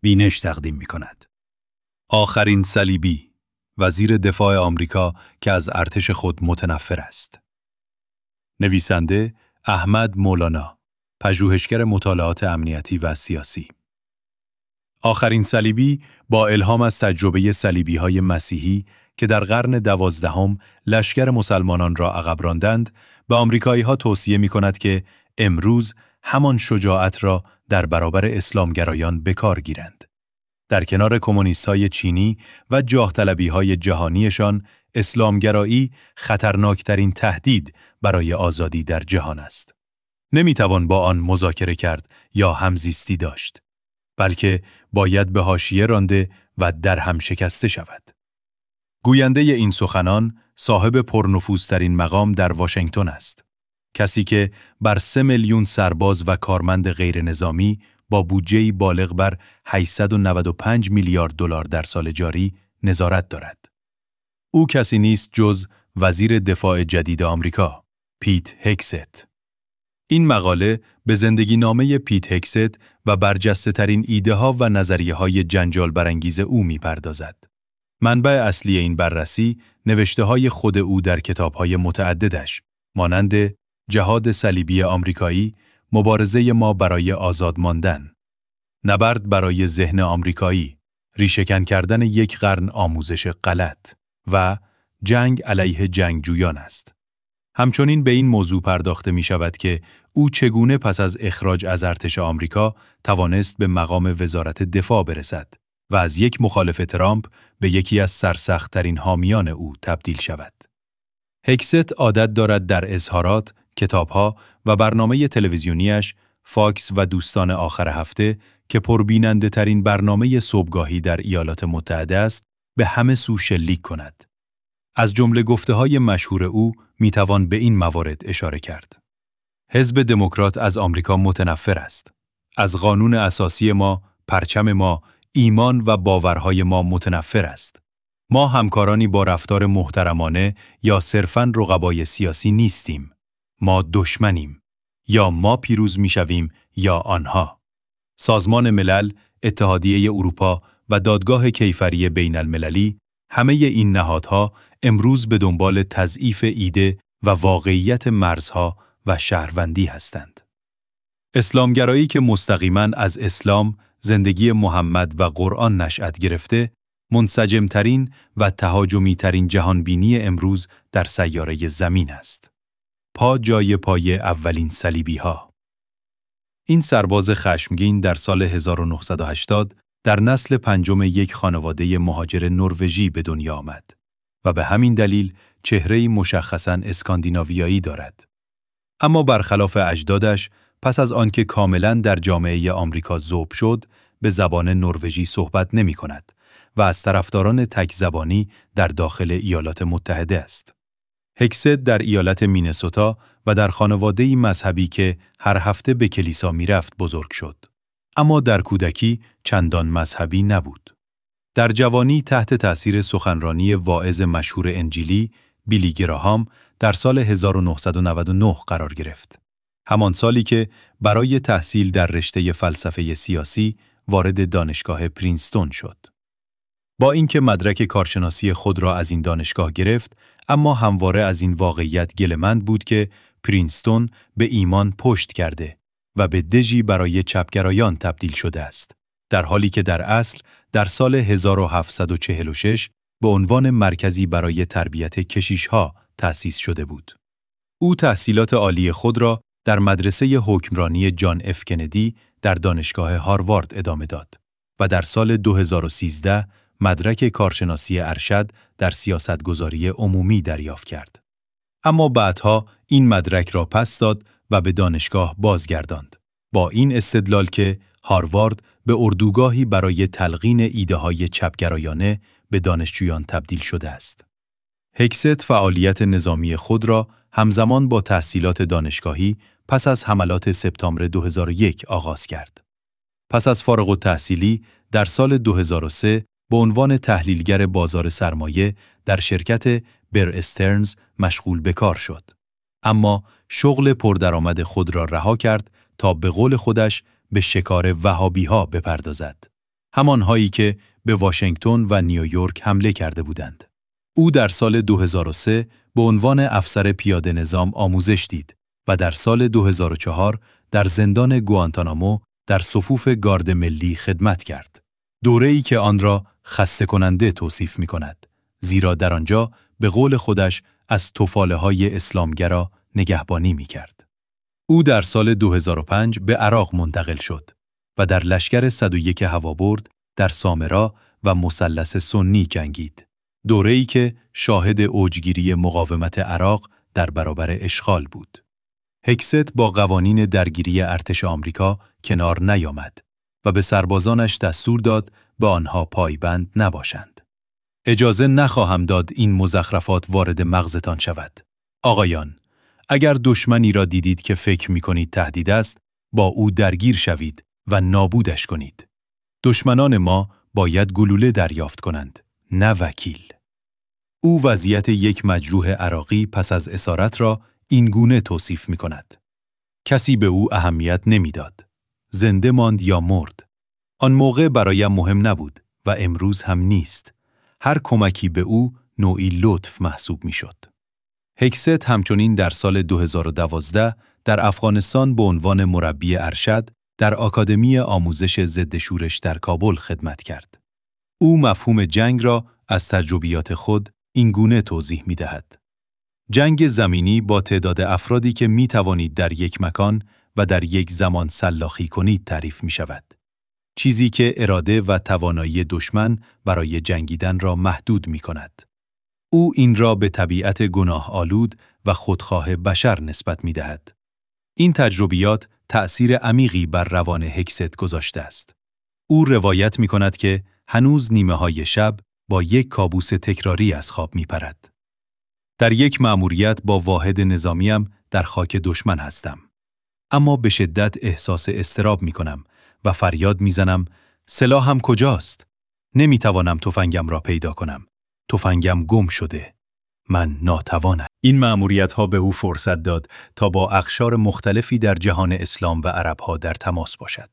بینش تقدیم می کند. آخرین صلیبی وزیر دفاع آمریکا که از ارتش خود متنفر است. نویسنده احمد مولانا پژوهشگر مطالعات امنیتی و سیاسی آخرین صلیبی با الهام از تجربه صلیبی های مسیحی که در قرن دوازدهم لشکر مسلمانان را عقب راندند به آمریکایی ها توصیه می کند که امروز همان شجاعت را در برابر اسلامگرایان بکار گیرند. در کنار کمونیست های چینی و جاه های جهانیشان اسلامگرایی خطرناکترین تهدید برای آزادی در جهان است. نمی‌توان با آن مذاکره کرد یا همزیستی داشت. بلکه باید به حاشیه رانده و در هم شکسته شود. گوینده این سخنان صاحب پرنفوذترین مقام در واشنگتن است. کسی که بر سه میلیون سرباز و کارمند غیر نظامی با بودجه بالغ بر 895 میلیارد دلار در سال جاری نظارت دارد. او کسی نیست جز وزیر دفاع جدید آمریکا، پیت هکست. این مقاله به زندگی نامه پیت هکست و برجسته ترین ایده ها و نظریه های جنجال برانگیز او می پردازد. منبع اصلی این بررسی نوشته های خود او در کتاب های متعددش مانند جهاد صلیبی آمریکایی، مبارزه ما برای آزاد ماندن، نبرد برای ذهن آمریکایی، ریشهکن کردن یک قرن آموزش غلط و جنگ علیه جنگجویان است. همچنین به این موضوع پرداخته می شود که او چگونه پس از اخراج از ارتش آمریکا توانست به مقام وزارت دفاع برسد و از یک مخالف ترامپ به یکی از سرسختترین حامیان او تبدیل شود. هگست عادت دارد در اظهارات، کتابها و برنامه تلویزیونیش فاکس و دوستان آخر هفته که پربیننده ترین برنامه صبحگاهی در ایالات متحده است به همه سو شلیک کند. از جمله گفته های مشهور او می توان به این موارد اشاره کرد. حزب دموکرات از آمریکا متنفر است. از قانون اساسی ما، پرچم ما، ایمان و باورهای ما متنفر است. ما همکارانی با رفتار محترمانه یا صرفاً رقبای سیاسی نیستیم. ما دشمنیم. یا ما پیروز می‌شویم یا آنها. سازمان ملل، اتحادیه اروپا و دادگاه کیفری بین المللی همه این نهادها امروز به دنبال تضعیف ایده و واقعیت مرزها و شهروندی هستند. اسلامگرایی که مستقیما از اسلام، زندگی محمد و قرآن نشأت گرفته، منسجمترین و تهاجمیترین جهانبینی امروز در سیاره زمین است. پا جای پای اولین سلیبی ها. این سرباز خشمگین در سال 1980 در نسل پنجم یک خانواده مهاجر نروژی به دنیا آمد و به همین دلیل چهره‌ای مشخصاً اسکاندیناویایی دارد. اما برخلاف اجدادش پس از آنکه کاملا در جامعه آمریکا ذوب شد به زبان نروژی صحبت نمی کند و از طرفداران تک زبانی در داخل ایالات متحده است. هکست در ایالت مینسوتا و در خانواده مذهبی که هر هفته به کلیسا می‌رفت بزرگ شد. اما در کودکی چندان مذهبی نبود. در جوانی تحت تأثیر سخنرانی واعظ مشهور انجیلی بیلی گراهام در سال 1999 قرار گرفت. همان سالی که برای تحصیل در رشته فلسفه سیاسی وارد دانشگاه پرینستون شد. با اینکه مدرک کارشناسی خود را از این دانشگاه گرفت، اما همواره از این واقعیت گلمند بود که پرینستون به ایمان پشت کرده و به دژی برای چپگرایان تبدیل شده است. در حالی که در اصل در سال 1746 به عنوان مرکزی برای تربیت کشیشها تأسیس شده بود. او تحصیلات عالی خود را در مدرسه حکمرانی جان اف کندی در دانشگاه هاروارد ادامه داد و در سال 2013 مدرک کارشناسی ارشد در سیاستگذاری عمومی دریافت کرد. اما بعدها این مدرک را پس داد و به دانشگاه بازگرداند. با این استدلال که هاروارد به اردوگاهی برای تلقین ایده های چپگرایانه به دانشجویان تبدیل شده است. هکست فعالیت نظامی خود را همزمان با تحصیلات دانشگاهی پس از حملات سپتامبر 2001 آغاز کرد. پس از فارغ التحصیلی در سال 2003 به عنوان تحلیلگر بازار سرمایه در شرکت بر استرنز مشغول به کار شد. اما شغل پردرآمد خود را رها کرد تا به قول خودش به شکار وهابی ها بپردازد همانهایی که به واشنگتن و نیویورک حمله کرده بودند. او در سال 2003 به عنوان افسر پیاده نظام آموزش دید و در سال 2004 در زندان گوانتانامو در صفوف گارد ملی خدمت کرد. دوره ای که آن را خسته کننده توصیف می کند. زیرا در آنجا به قول خودش از توفاله های اسلامگرا نگهبانی می کرد. او در سال 2005 به عراق منتقل شد و در لشکر 101 هوابرد در سامرا و مثلث سنی جنگید. دوره ای که شاهد اوجگیری مقاومت عراق در برابر اشغال بود. هکست با قوانین درگیری ارتش آمریکا کنار نیامد و به سربازانش دستور داد به آنها پایبند نباشند. اجازه نخواهم داد این مزخرفات وارد مغزتان شود. آقایان، اگر دشمنی را دیدید که فکر می کنید تهدید است، با او درگیر شوید و نابودش کنید. دشمنان ما باید گلوله دریافت کنند، نه وکیل. او وضعیت یک مجروح عراقی پس از اسارت را این گونه توصیف می کند. کسی به او اهمیت نمی‌داد. زنده ماند یا مرد. آن موقع برایم مهم نبود و امروز هم نیست. هر کمکی به او نوعی لطف محسوب می شد. هکست همچنین در سال 2012 در افغانستان به عنوان مربی ارشد در آکادمی آموزش ضد شورش در کابل خدمت کرد. او مفهوم جنگ را از تجربیات خود این گونه توضیح می دهد. جنگ زمینی با تعداد افرادی که می توانید در یک مکان و در یک زمان سلاخی کنید تعریف می شود. چیزی که اراده و توانایی دشمن برای جنگیدن را محدود می کند. او این را به طبیعت گناه آلود و خودخواه بشر نسبت می دهد. این تجربیات تأثیر عمیقی بر روان هکست گذاشته است. او روایت می کند که هنوز نیمه های شب با یک کابوس تکراری از خواب می پرد. در یک مأموریت با واحد نظامیم در خاک دشمن هستم. اما به شدت احساس استراب می کنم و فریاد می زنم سلاحم کجاست؟ نمی توانم تفنگم را پیدا کنم. تفنگم گم شده. من ناتوانم. این معموریت ها به او فرصت داد تا با اخشار مختلفی در جهان اسلام و عرب ها در تماس باشد.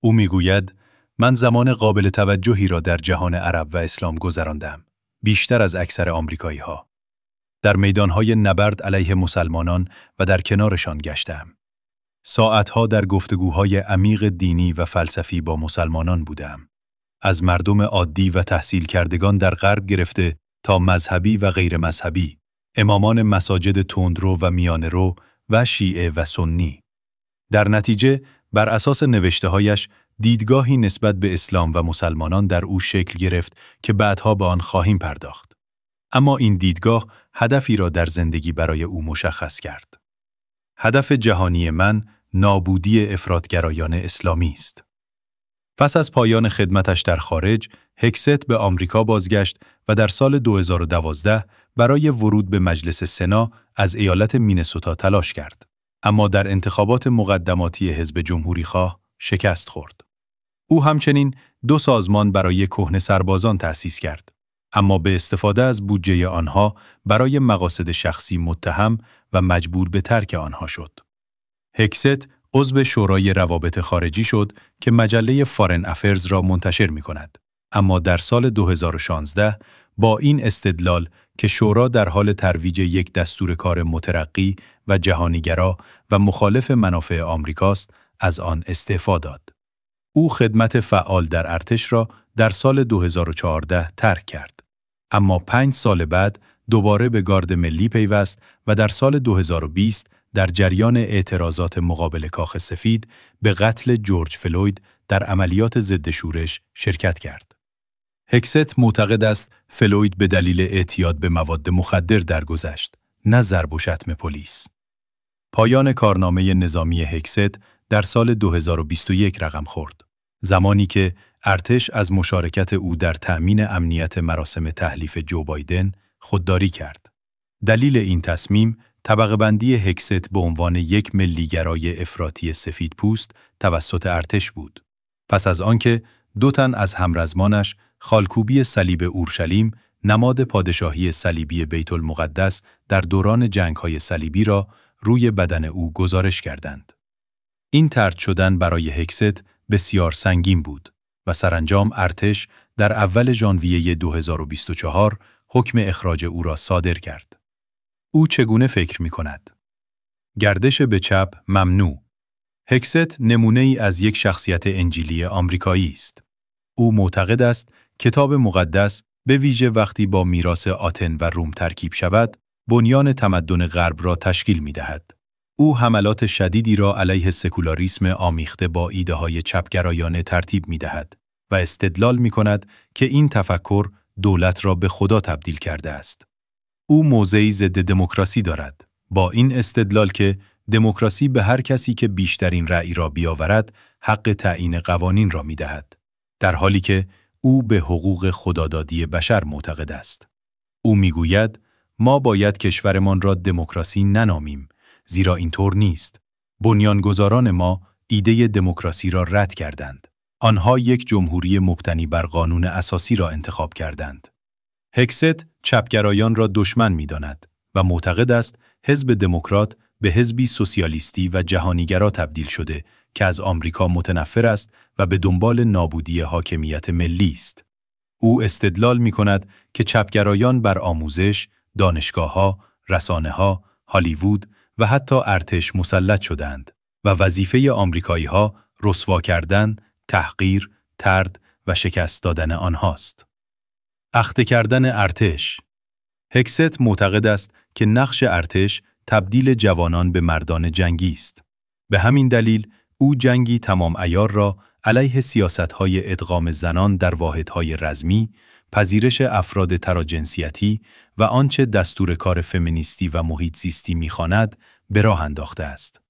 او می‌گوید من زمان قابل توجهی را در جهان عرب و اسلام گذراندم. بیشتر از اکثر آمریکایی ها. در میدانهای نبرد علیه مسلمانان و در کنارشان گشتم. ساعتها در گفتگوهای عمیق دینی و فلسفی با مسلمانان بودم. از مردم عادی و تحصیل کردگان در غرب گرفته تا مذهبی و غیر مذهبی، امامان مساجد تندرو و میانرو و شیعه و سنی. در نتیجه بر اساس نوشتههایش دیدگاهی نسبت به اسلام و مسلمانان در او شکل گرفت که بعدها به آن خواهیم پرداخت. اما این دیدگاه هدفی را در زندگی برای او مشخص کرد. هدف جهانی من نابودی افرادگرایان اسلامی است. پس از پایان خدمتش در خارج، هکست به آمریکا بازگشت و در سال 2012 برای ورود به مجلس سنا از ایالت مینسوتا تلاش کرد. اما در انتخابات مقدماتی حزب جمهوری خواه شکست خورد. او همچنین دو سازمان برای کهنه سربازان تأسیس کرد. اما به استفاده از بودجه آنها برای مقاصد شخصی متهم و مجبور به ترک آنها شد. هکست عضو شورای روابط خارجی شد که مجله فارن افرز را منتشر می کند. اما در سال 2016 با این استدلال که شورا در حال ترویج یک دستور کار مترقی و جهانیگرا و مخالف منافع آمریکاست از آن استعفا داد. او خدمت فعال در ارتش را در سال 2014 ترک کرد. اما پنج سال بعد دوباره به گارد ملی پیوست و در سال 2020 در جریان اعتراضات مقابل کاخ سفید به قتل جورج فلوید در عملیات ضد شورش شرکت کرد. هکست معتقد است فلوید به دلیل اعتیاد به مواد مخدر درگذشت، نه ضرب و شتم پلیس. پایان کارنامه نظامی هکست در سال 2021 رقم خورد. زمانی که ارتش از مشارکت او در تأمین امنیت مراسم تحلیف جو بایدن خودداری کرد. دلیل این تصمیم طبقه بندی هکست به عنوان یک ملیگرای افراطی سفید پوست توسط ارتش بود. پس از آنکه دو تن از همرزمانش خالکوبی صلیب اورشلیم نماد پادشاهی صلیبی بیت المقدس در دوران جنگ‌های صلیبی را روی بدن او گزارش کردند. این ترد شدن برای هکست بسیار سنگین بود و سرانجام ارتش در اول ژانویه 2024 حکم اخراج او را صادر کرد. او چگونه فکر می کند؟ گردش به چپ ممنوع. هکست نمونه ای از یک شخصیت انجیلی آمریکایی است. او معتقد است کتاب مقدس به ویژه وقتی با میراث آتن و روم ترکیب شود، بنیان تمدن غرب را تشکیل می دهد. او حملات شدیدی را علیه سکولاریسم آمیخته با ایده های چپگرایانه ترتیب می دهد و استدلال می کند که این تفکر دولت را به خدا تبدیل کرده است. او موضعی ضد دموکراسی دارد با این استدلال که دموکراسی به هر کسی که بیشترین رأی را بیاورد حق تعیین قوانین را می دهد. در حالی که او به حقوق خدادادی بشر معتقد است. او می‌گوید ما باید کشورمان را دموکراسی ننامیم زیرا اینطور نیست. بنیانگذاران ما ایده دموکراسی را رد کردند. آنها یک جمهوری مبتنی بر قانون اساسی را انتخاب کردند. هکست چپگرایان را دشمن می‌داند و معتقد است حزب دموکرات به حزبی سوسیالیستی و جهانیگرا تبدیل شده که از آمریکا متنفر است و به دنبال نابودی حاکمیت ملی است. او استدلال می کند که چپگرایان بر آموزش، دانشگاهها، رسانه‌ها، هالیوود و حتی ارتش مسلط شدند و وظیفه آمریکایی ها رسوا کردن، تحقیر، ترد و شکست دادن آنهاست. اخته کردن ارتش هکست معتقد است که نقش ارتش تبدیل جوانان به مردان جنگی است. به همین دلیل او جنگی تمام ایار را علیه سیاستهای ادغام زنان در واحدهای رزمی، پذیرش افراد تراجنسیتی و آنچه دستور کار فمینیستی و محیط زیستی می‌خواند به راه انداخته است.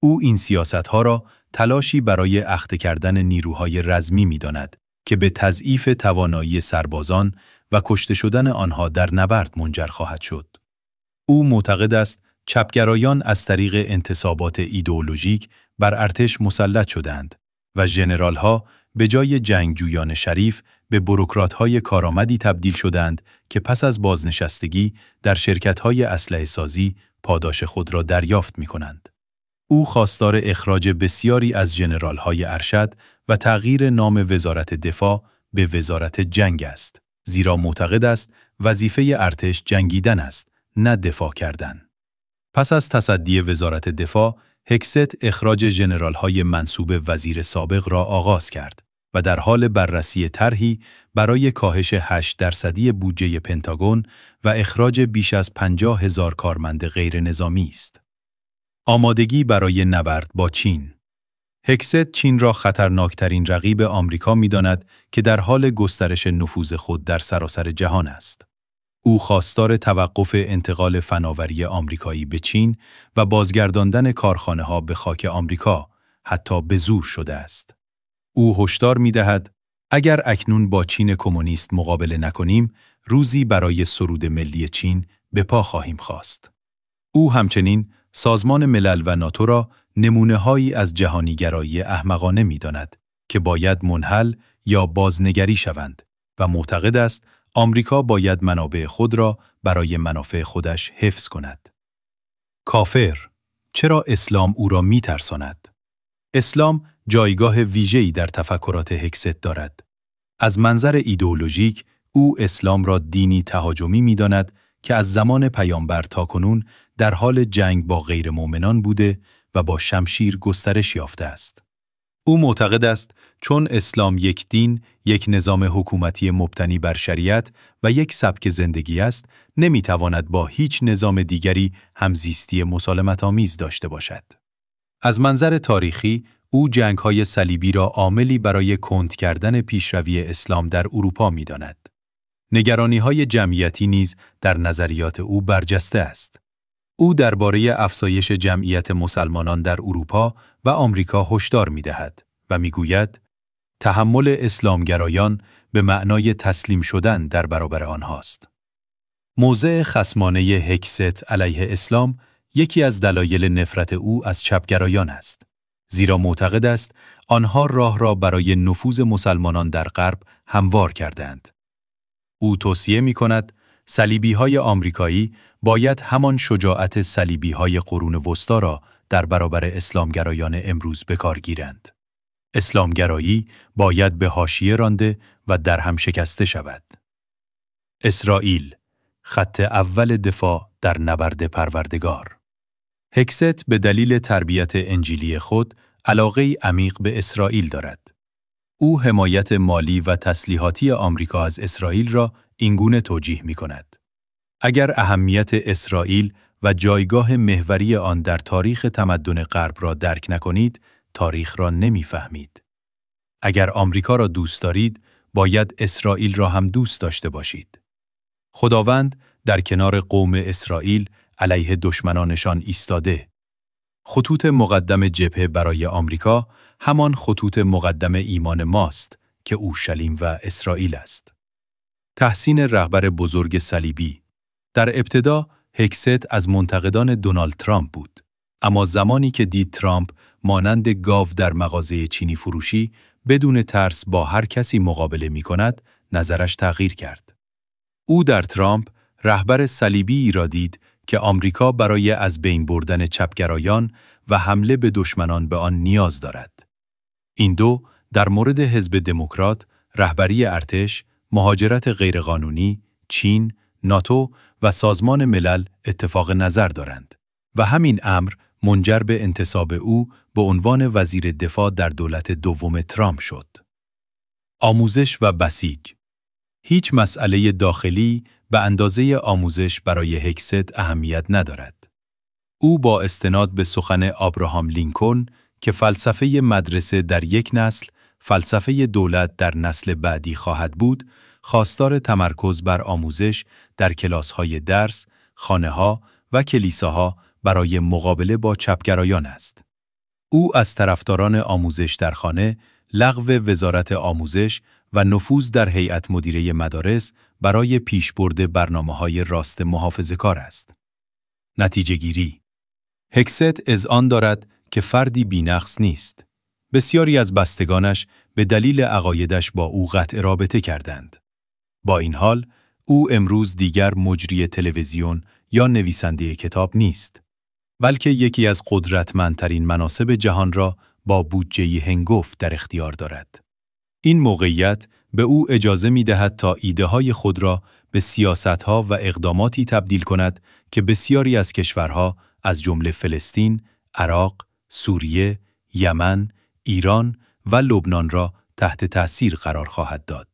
او این سیاستها را تلاشی برای اخته کردن نیروهای رزمی می‌داند که به تضعیف توانایی سربازان و کشته شدن آنها در نبرد منجر خواهد شد. او معتقد است چپگرایان از طریق انتصابات ایدئولوژیک بر ارتش مسلط شدند و ژنرالها به جای جنگجویان شریف به بروکرات‌های کارآمدی تبدیل شدند که پس از بازنشستگی در شرکت‌های اسلحه سازی پاداش خود را دریافت می کنند. او خواستار اخراج بسیاری از ژنرال‌های ارشد و تغییر نام وزارت دفاع به وزارت جنگ است، زیرا معتقد است وظیفه ارتش جنگیدن است، نه دفاع کردن. پس از تصدی وزارت دفاع، هکست اخراج ژنرال‌های منصوب وزیر سابق را آغاز کرد و در حال بررسی طرحی برای کاهش 8 درصدی بودجه پنتاگون و اخراج بیش از 50 هزار کارمند غیر نظامی است. آمادگی برای نبرد با چین هکست چین را خطرناکترین رقیب آمریکا می‌داند که در حال گسترش نفوذ خود در سراسر جهان است. او خواستار توقف انتقال فناوری آمریکایی به چین و بازگرداندن کارخانه ها به خاک آمریکا حتی به زور شده است. او هشدار می دهد اگر اکنون با چین کمونیست مقابله نکنیم روزی برای سرود ملی چین به پا خواهیم خواست. او همچنین سازمان ملل و ناتو را نمونه هایی از جهانیگرایی احمقانه می داند که باید منحل یا بازنگری شوند و معتقد است آمریکا باید منابع خود را برای منافع خودش حفظ کند. کافر چرا اسلام او را می ترساند؟ اسلام جایگاه ویژه‌ای در تفکرات هکست دارد. از منظر ایدئولوژیک او اسلام را دینی تهاجمی می داند که از زمان پیامبر تا کنون در حال جنگ با غیر مؤمنان بوده و با شمشیر گسترش یافته است. او معتقد است چون اسلام یک دین، یک نظام حکومتی مبتنی بر شریعت و یک سبک زندگی است، نمی‌تواند با هیچ نظام دیگری همزیستی مسالمت آمیز داشته باشد. از منظر تاریخی، او جنگهای صلیبی را عاملی برای کند کردن پیشروی اسلام در اروپا می‌داند. نگرانی های جمعیتی نیز در نظریات او برجسته است. او درباره افزایش جمعیت مسلمانان در اروپا و آمریکا هشدار می‌دهد و می‌گوید تحمل اسلامگرایان به معنای تسلیم شدن در برابر آنهاست. موضع خسمانه هکست علیه اسلام یکی از دلایل نفرت او از چپگرایان است. زیرا معتقد است آنها راه را برای نفوذ مسلمانان در غرب هموار کردند. او توصیه می کند سلیبی های آمریکایی باید همان شجاعت سلیبی های قرون وسطا را در برابر اسلامگرایان امروز به کار گیرند. اسلامگرایی باید به حاشیه رانده و در هم شکسته شود. اسرائیل خط اول دفاع در نبرد پروردگار هکست به دلیل تربیت انجیلی خود علاقه عمیق به اسرائیل دارد. او حمایت مالی و تسلیحاتی آمریکا از اسرائیل را اینگونه توجیه می کند. اگر اهمیت اسرائیل و جایگاه محوری آن در تاریخ تمدن غرب را درک نکنید، تاریخ را نمی‌فهمید. اگر آمریکا را دوست دارید، باید اسرائیل را هم دوست داشته باشید. خداوند در کنار قوم اسرائیل علیه دشمنانشان ایستاده. خطوط مقدم جبهه برای آمریکا همان خطوط مقدم ایمان ماست که اورشلیم و اسرائیل است. تحسین رهبر بزرگ صلیبی در ابتدا هکست از منتقدان دونالد ترامپ بود. اما زمانی که دید ترامپ مانند گاو در مغازه چینی فروشی بدون ترس با هر کسی مقابله می کند، نظرش تغییر کرد. او در ترامپ رهبر صلیبی را دید که آمریکا برای از بین بردن چپگرایان و حمله به دشمنان به آن نیاز دارد. این دو در مورد حزب دموکرات، رهبری ارتش، مهاجرت غیرقانونی، چین، ناتو و سازمان ملل اتفاق نظر دارند و همین امر منجر به انتصاب او به عنوان وزیر دفاع در دولت دوم ترامپ شد. آموزش و بسیج هیچ مسئله داخلی به اندازه آموزش برای هکست اهمیت ندارد. او با استناد به سخن آبراهام لینکلن که فلسفه مدرسه در یک نسل، فلسفه دولت در نسل بعدی خواهد بود، خواستار تمرکز بر آموزش در کلاس‌های درس، خانه‌ها و کلیساها برای مقابله با چپگرایان است. او از طرفداران آموزش در خانه، لغو وزارت آموزش و نفوذ در هیئت مدیره مدارس برای پیشبرد برنامه‌های راست کار است. نتیجه گیری هکست از آن دارد که فردی بینقص نیست. بسیاری از بستگانش به دلیل عقایدش با او قطع رابطه کردند. با این حال، او امروز دیگر مجری تلویزیون یا نویسنده کتاب نیست. بلکه یکی از قدرتمندترین مناسب جهان را با بودجه هنگفت در اختیار دارد. این موقعیت به او اجازه می دهد تا ایده های خود را به سیاست ها و اقداماتی تبدیل کند که بسیاری از کشورها از جمله فلسطین، عراق، سوریه، یمن، ایران و لبنان را تحت تأثیر قرار خواهد داد.